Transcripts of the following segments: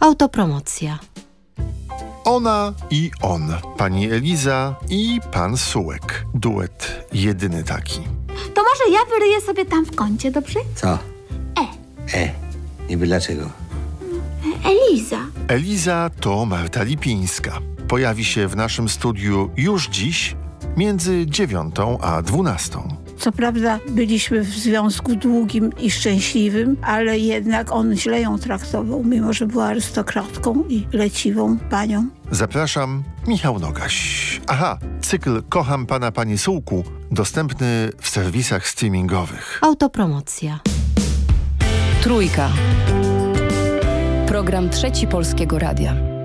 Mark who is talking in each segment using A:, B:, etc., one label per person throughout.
A: Autopromocja.
B: Ona i on, pani Eliza i pan Sułek. Duet jedyny taki.
C: To może ja wyryję sobie tam w kącie, dobrze?
D: Co?
C: E.
D: E. Niby dlaczego?
C: E, Eliza.
B: Eliza to Marta Lipińska. Pojawi się w naszym studiu już dziś między dziewiątą a dwunastą.
E: Co prawda byliśmy w związku długim i szczęśliwym, ale jednak on źle ją traktował, mimo że była arystokratką i leciwą panią.
B: Zapraszam, Michał Nogaś. Aha, cykl Kocham Pana Panie Sułku dostępny w serwisach streamingowych.
A: Autopromocja.
F: Trójka. Program Trzeci Polskiego Radia.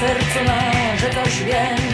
G: Sercu ma, że coś więcej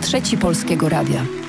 F: trzeci Polskiego Radia.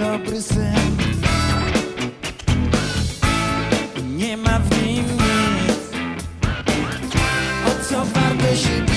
F: dobry sen. Nie ma w nim nic O co warto się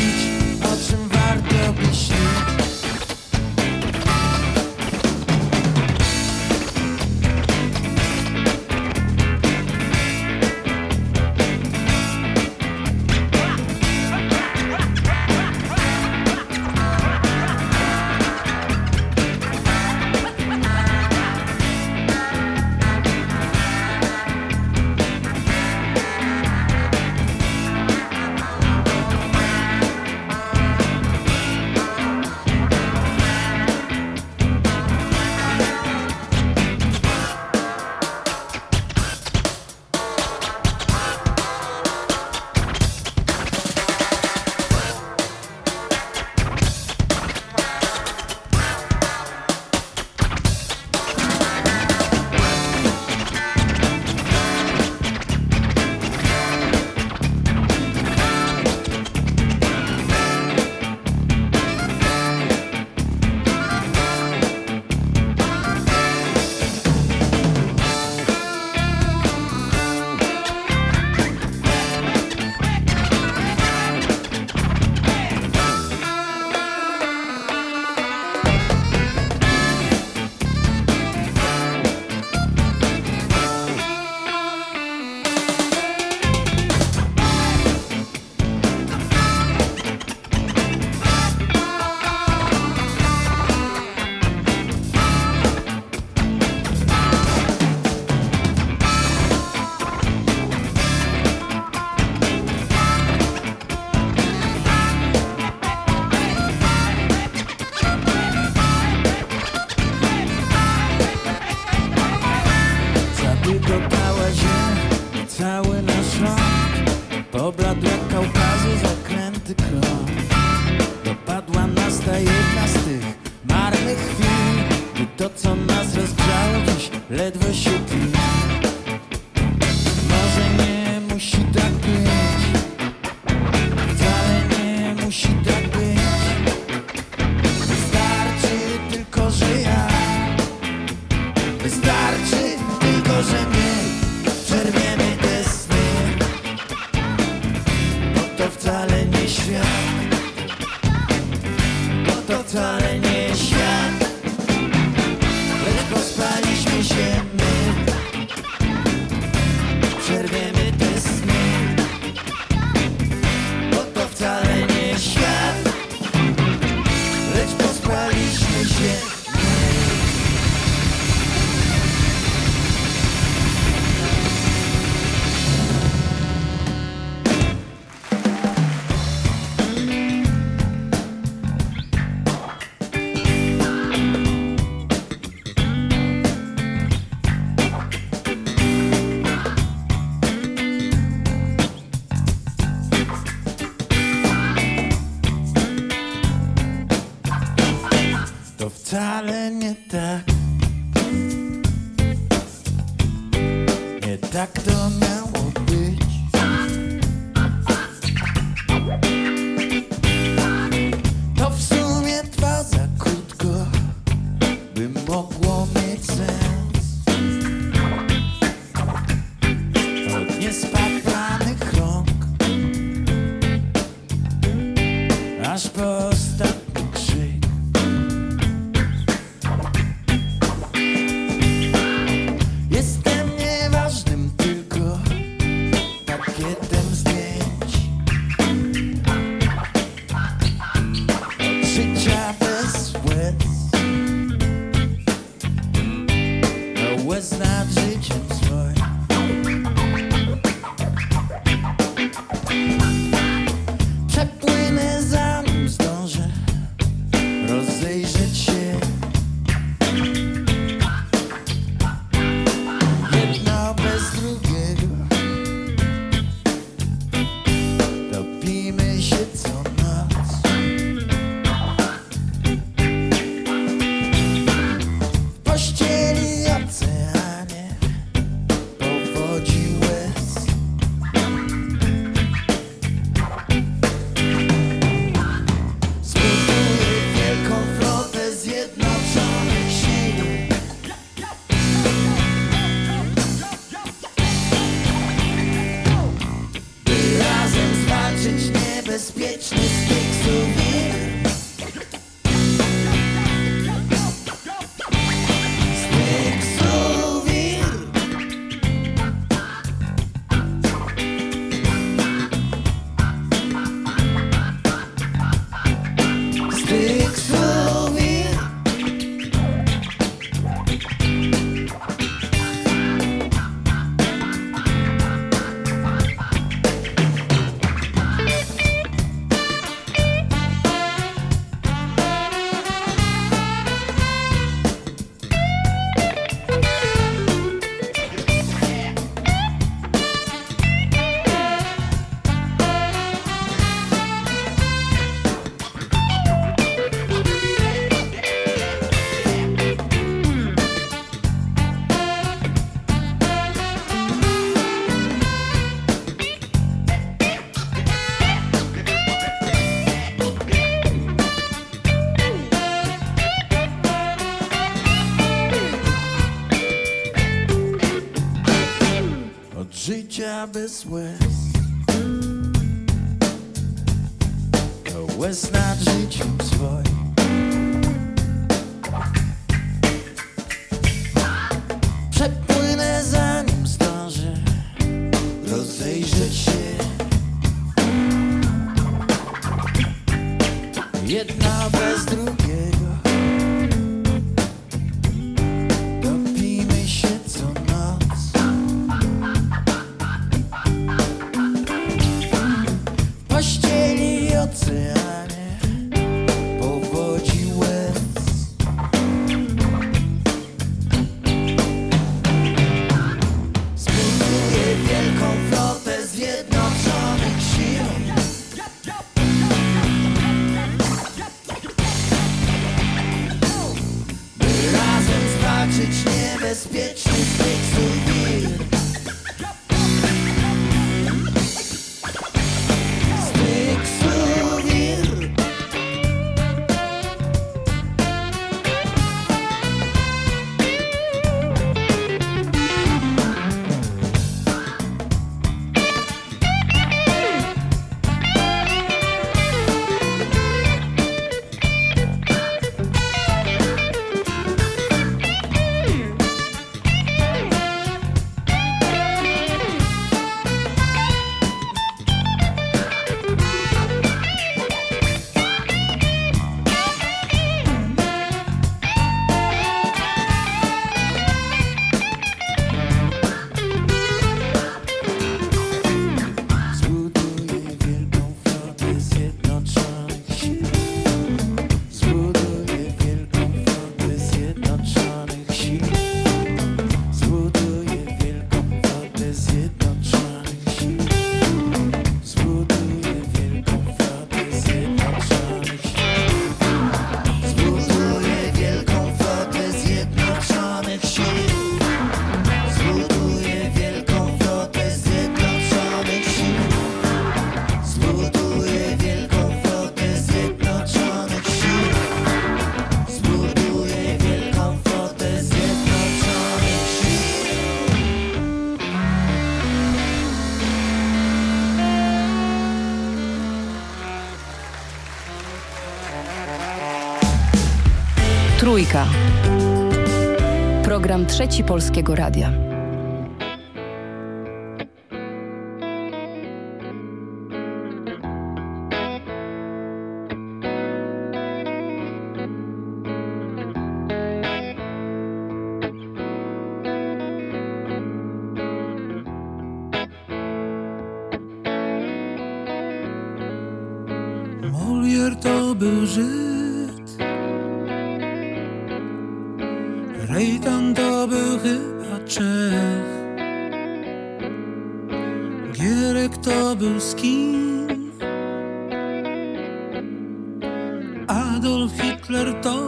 D: this
F: way. program Trzeci Polskiego Radia.
H: Molière to był Żyd. No Rejtan to był chyba Czech. Gierek to był z kim? Adolf Hitler to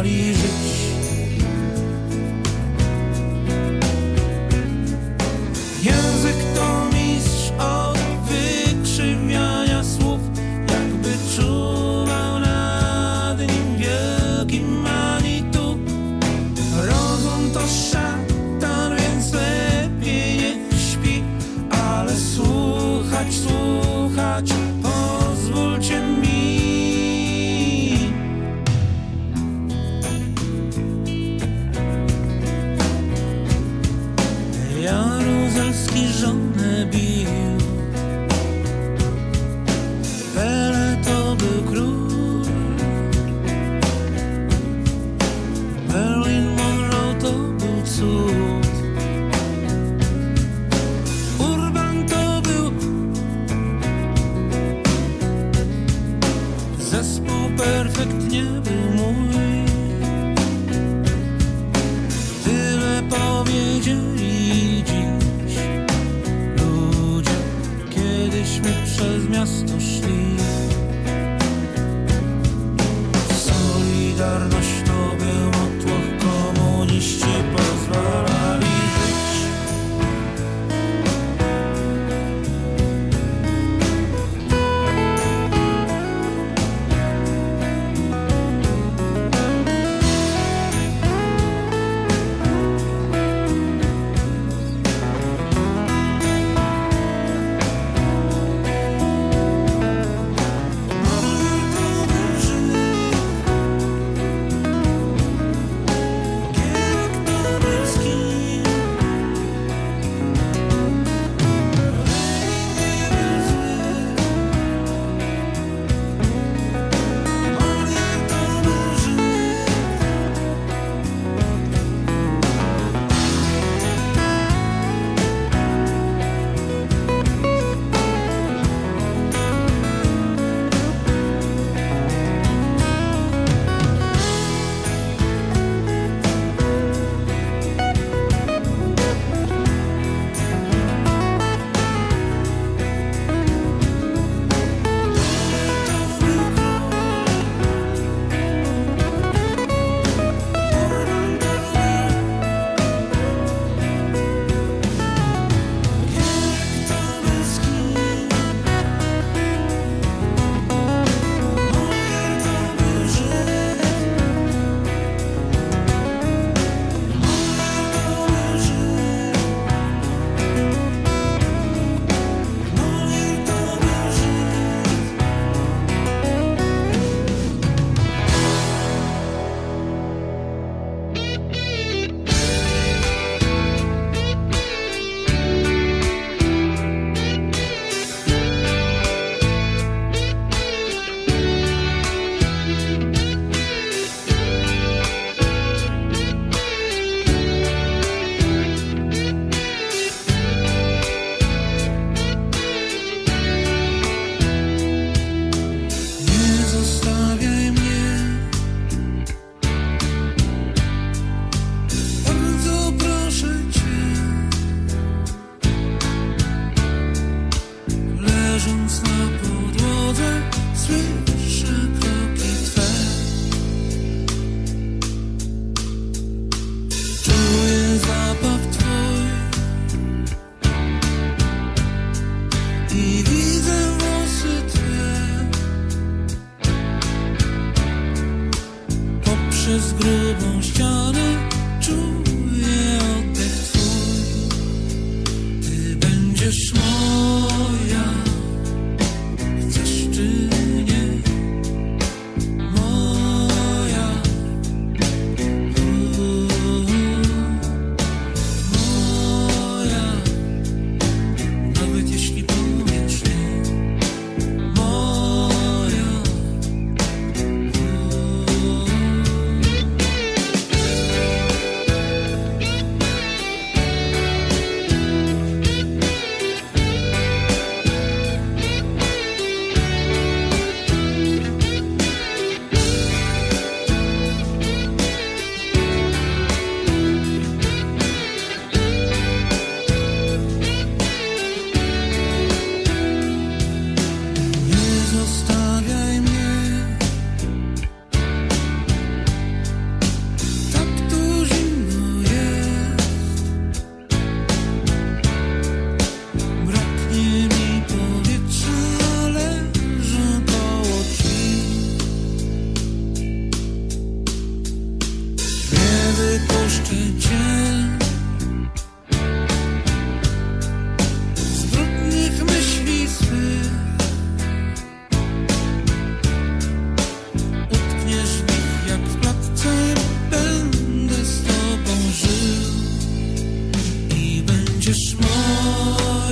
H: parties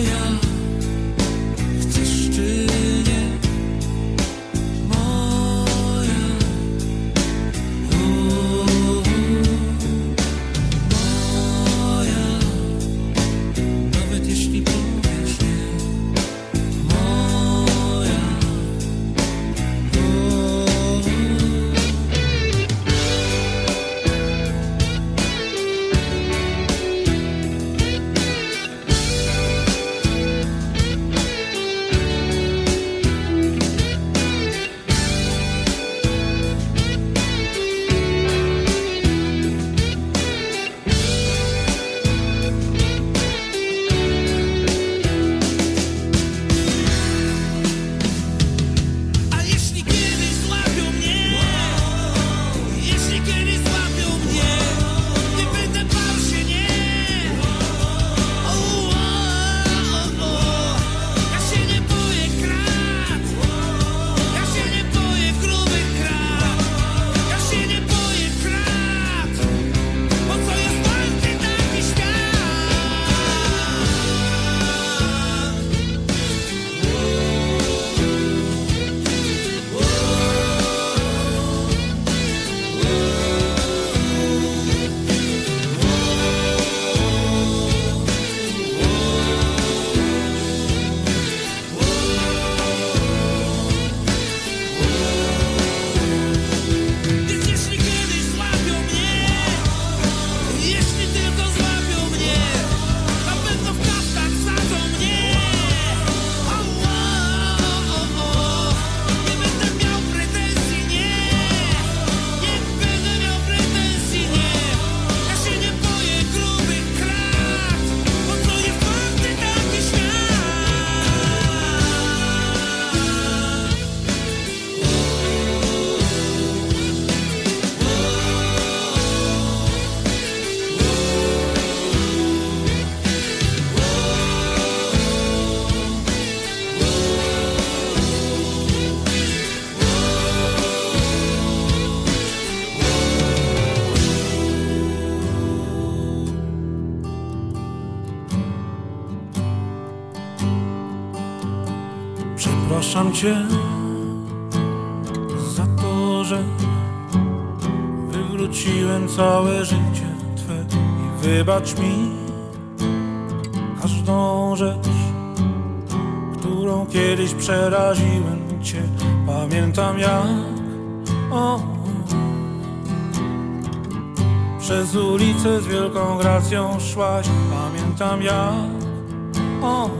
H: yeah. wybacz mi każdą rzecz, którą kiedyś przeraziłem Cię. Pamiętam jak o, przez ulicę z wielką gracją szłaś. Pamiętam jak o,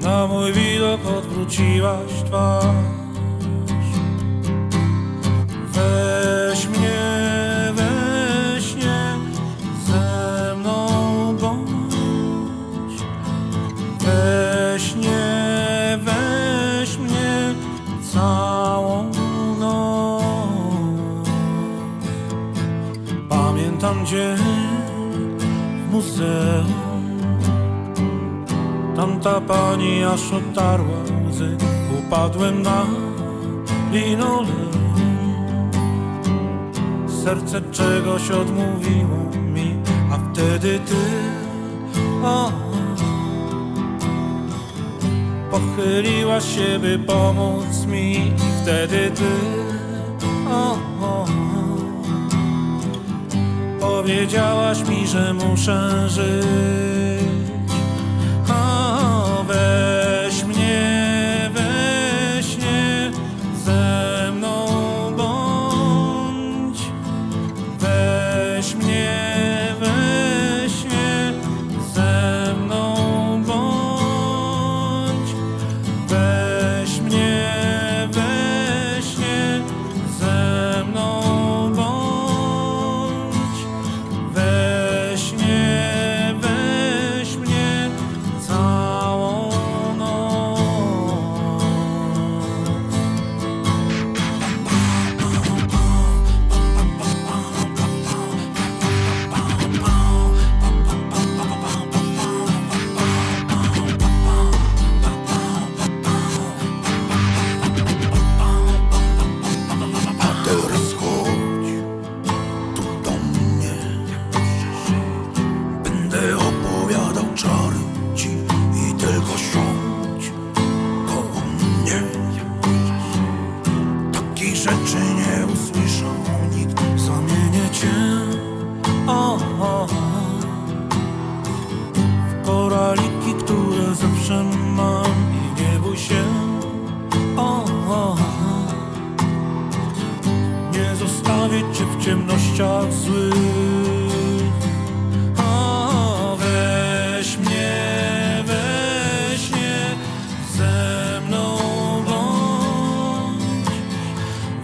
H: na mój widok odwróciłaś twarz. będzie w muzeum. Tamta pani aż otarła łzy, upadłem na linoleum. Serce czegoś odmówiło mi, a wtedy ty, o, pochyliłaś się, by pomóc mi, i wtedy ty. Powiedziałaś mi, że muszę żyć.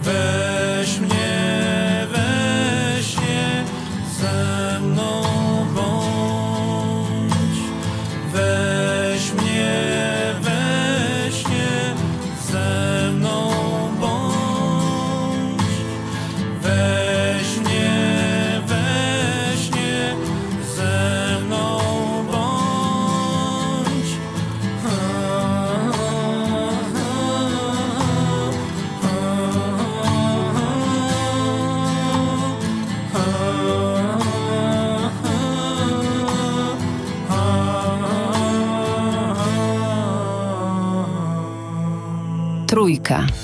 H: open.
I: Trójka.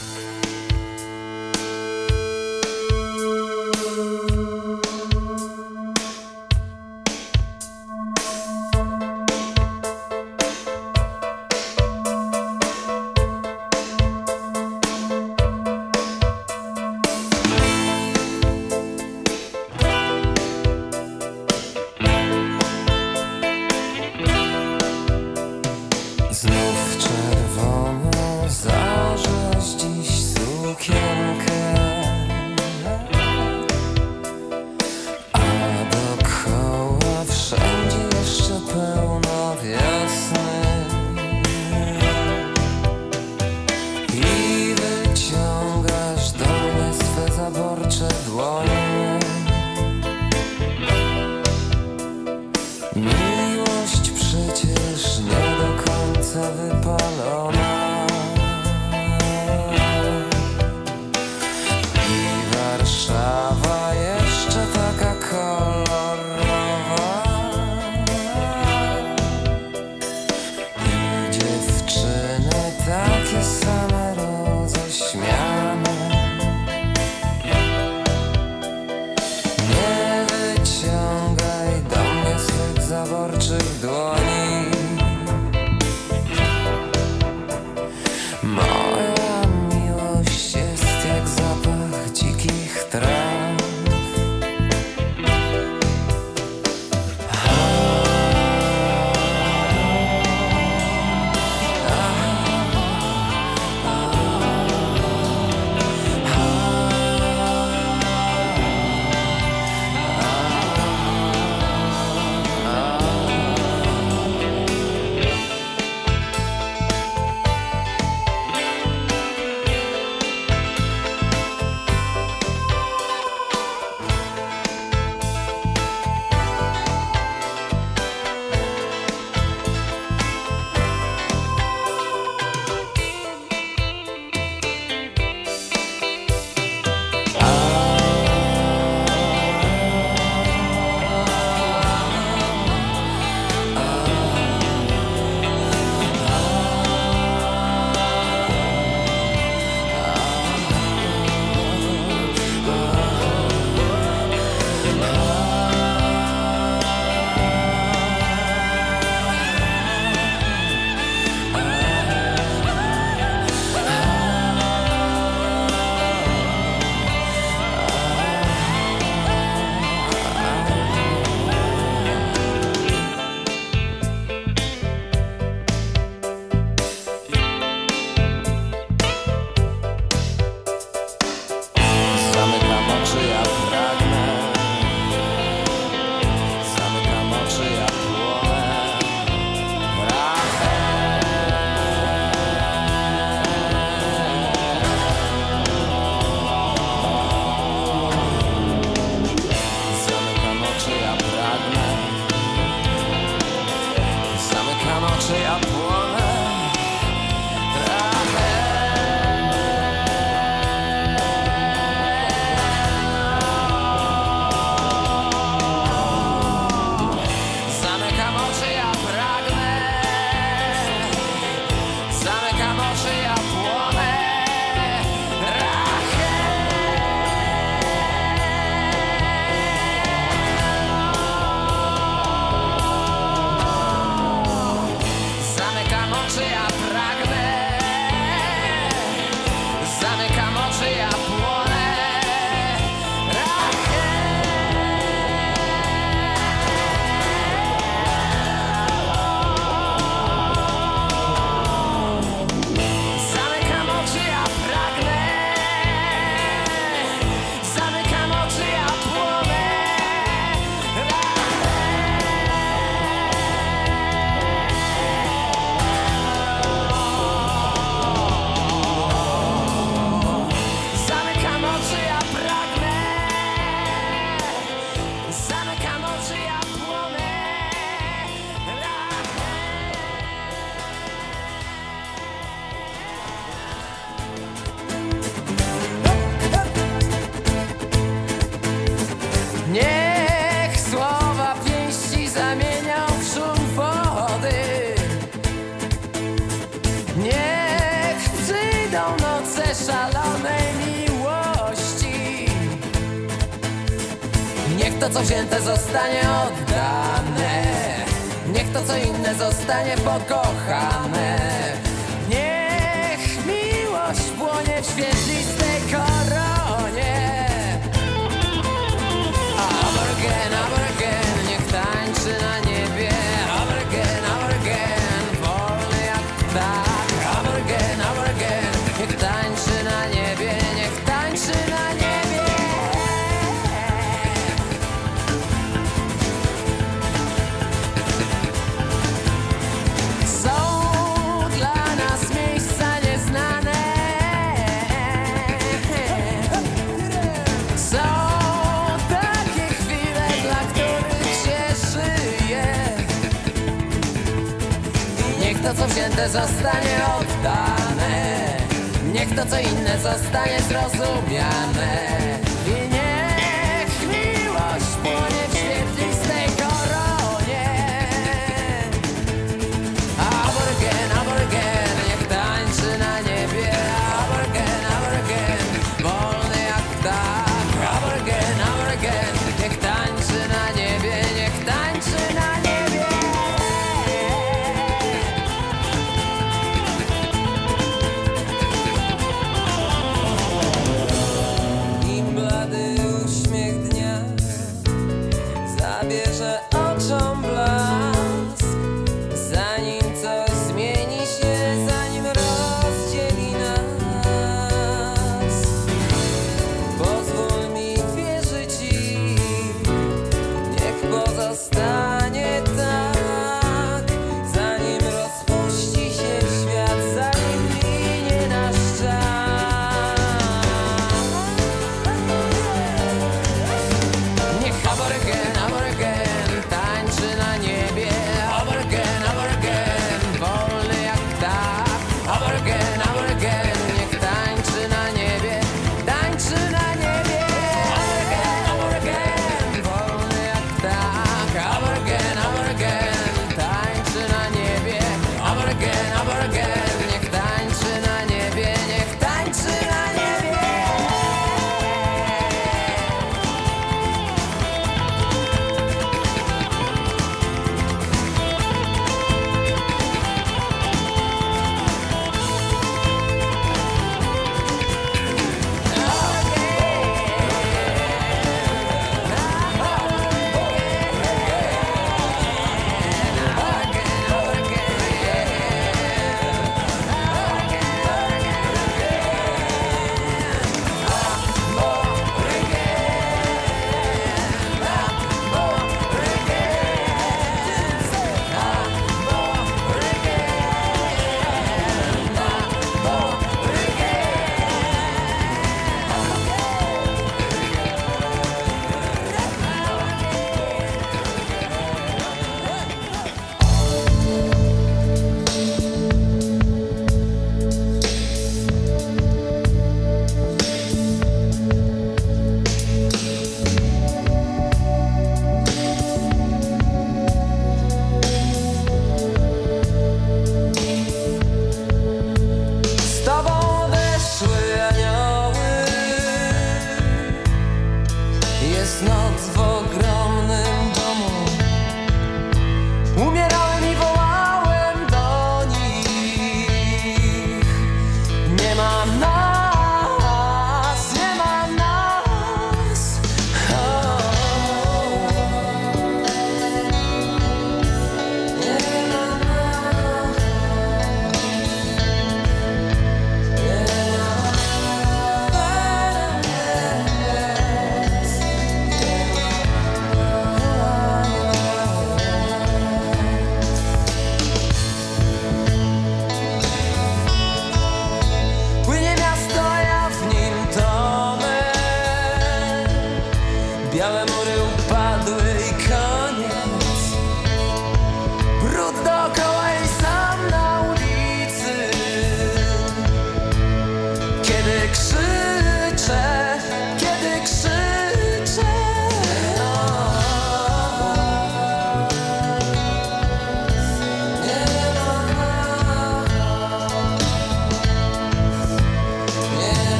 J: to co wzięte zostanie oddane. Niech to co inne zostanie pokochane. Niech miłość płonie w świetlistej każde zostanie oddane. Niech to co inne zostanie zrozumiane.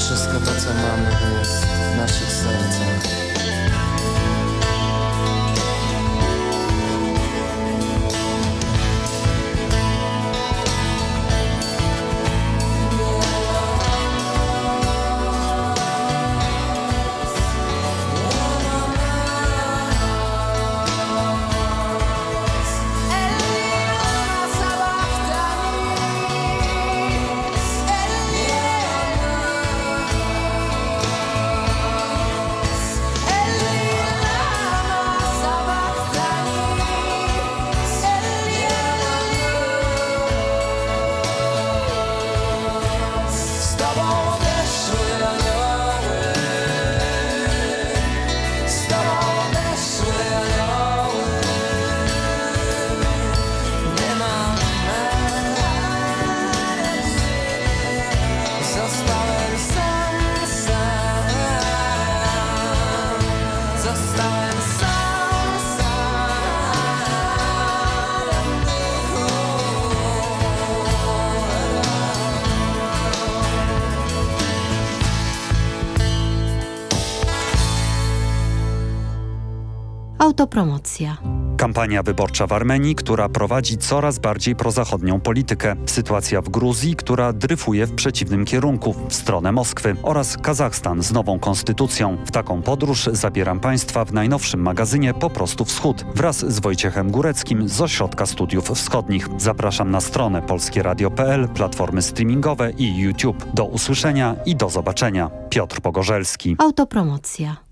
J: Wszystko to co mamy jest w naszych sercach.
K: Autopromocja.
L: Kampania wyborcza w Armenii, która prowadzi coraz bardziej prozachodnią politykę. Sytuacja w Gruzji, która dryfuje w przeciwnym kierunku, w stronę Moskwy. Oraz Kazachstan z nową konstytucją. W taką podróż zabieram Państwa w najnowszym magazynie Po prostu Wschód. Wraz z Wojciechem Góreckim z Ośrodka Studiów Wschodnich. Zapraszam na stronę polskieradio.pl, platformy streamingowe i YouTube. Do usłyszenia i do zobaczenia. Piotr Pogorzelski.
K: Autopromocja.